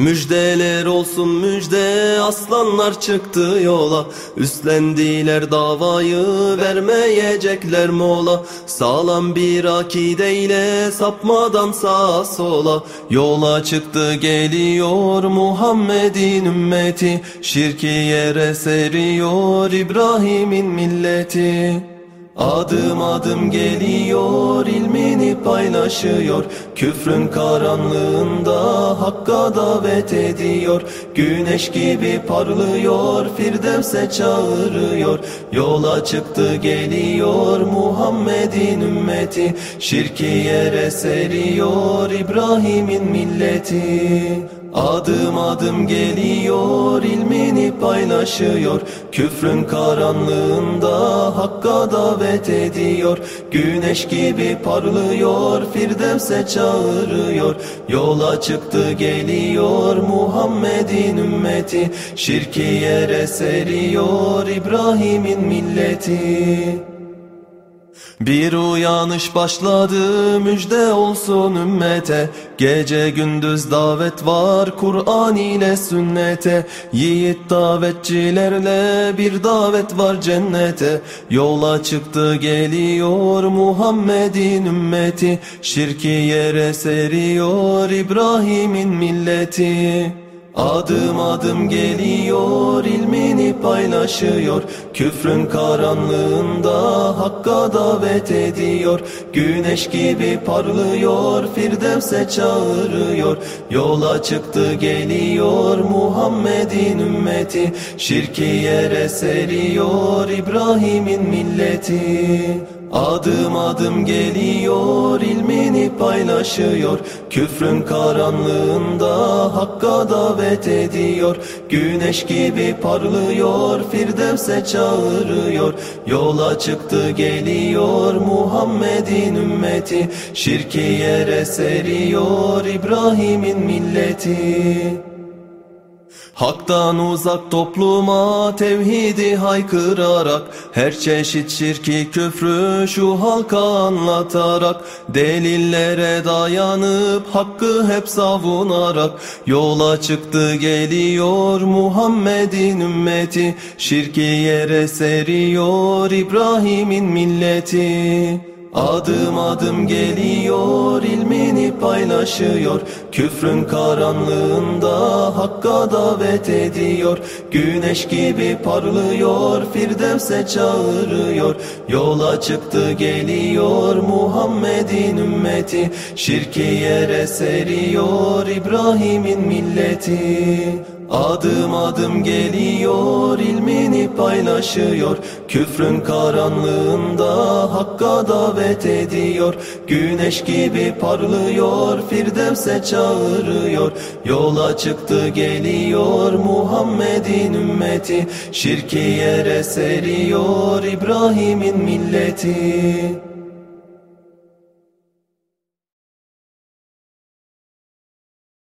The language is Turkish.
Müjdeler olsun müjde aslanlar çıktı yola. Üstlendiler davayı vermeyecekler mola. Sağlam bir akideyle sapmadan sağa sola. Yola çıktı geliyor Muhammed'in ümmeti. Şirki yere seriyor İbrahim'in milleti Adım adım geliyor ilmini paylaşıyor. Küfrün karanlığında hakka davet ediyor. Güneş gibi parlıyor Firdevs'e çağırıyor. Yola çıktı geliyor Muhammed'in ümmeti. Şirki yere seriyor İbrahim'in milleti Adım adım geliyor ilmini paylaşıyor. Küfrün karanlığında hakka davet ediyor. Güneş gibi parlıyor Firdevs'e çağırıyor. Yola çıktı geliyor Muhammed'in ümmeti. Şirki yere seriyor İbrahim'in milleti bir uyanış başladı müjde olsun ümmete. Gece gündüz davet var Kur'an ile sünnete. Yiğit davetçilerle bir davet var cennete. Yola çıktı geliyor Muhammed'in ümmeti. Şirki yere seriyor İbrahim'in milleti Adım adım geliyor ilmini paylaşıyor. Küfrün karanlığında hakka davet ediyor. Güneş gibi parlıyor Firdevs'e çağırıyor. Yola çıktı geliyor Muhammed'in ümmeti. Şirki yere seriyor İbrahim'in milleti Adım adım geliyor ilmini paylaşıyor. Küfrün karanlığında hakka davet ediyor. Güneş gibi parlıyor Firdevs'e çağırıyor. Yola çıktı geliyor Muhammed'in ümmeti. Şirki yere seriyor İbrahim'in milleti Hak'tan uzak topluma tevhidi haykırarak Her çeşit şirki küfrü şu halka anlatarak Delillere dayanıp hakkı hep savunarak Yola çıktı geliyor Muhammed'in ümmeti Şirki yere seriyor İbrahim'in milleti Adım adım geliyor ilmini paylaşıyor. Küfrün karanlığında hakka davet ediyor. Güneş gibi parlıyor Firdevs'e çağırıyor. Yola çıktı geliyor Muhammed'in ümmeti. Şirki yere seriyor İbrahim'in milleti. Adım adım geliyor ilmini paylaşıyor. Küfrün karanlığında hakka davet ediyor. Güneş gibi parlıyor Firdevs'e çağırıyor. Yola çıktı geliyor Muhammed'in ümmeti. Şirki yere seriyor İbrahim'in milleti